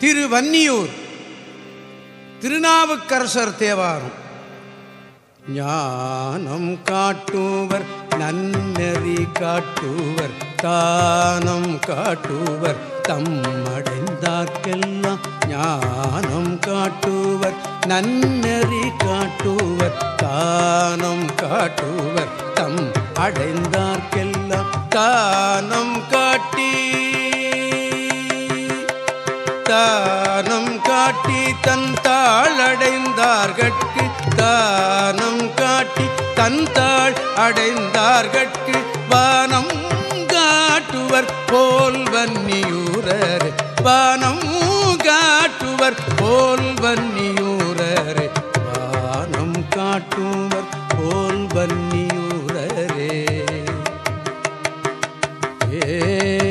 திருவன்னியூர். திருநாவுக்கரசர் தேவாரம். ஞானம் காட்டுவர் நன்னெறி காட்டுவர் தானம் காட்டுவர் தம்மடைந்தார்க்கெல்லாம் ஞானம் காட்டுவர் நன்னெறி காட்டுவர் தானம் காட்டுவர் தம் அடைந்தார்க்கெல்லாம் தானம் தானம் காட்டி தன் தாள் அடைந்தார்கட்கு தானம் காட்டி தன் தாள் அடைந்தார்கட்கு வானம் காட்டுவர் போல் வன்னியூரர். வானம் காட்டுவர் போல் வன்னியூரர். வானம் காட்டுவர் போல் வன்னியூரரே. ஏ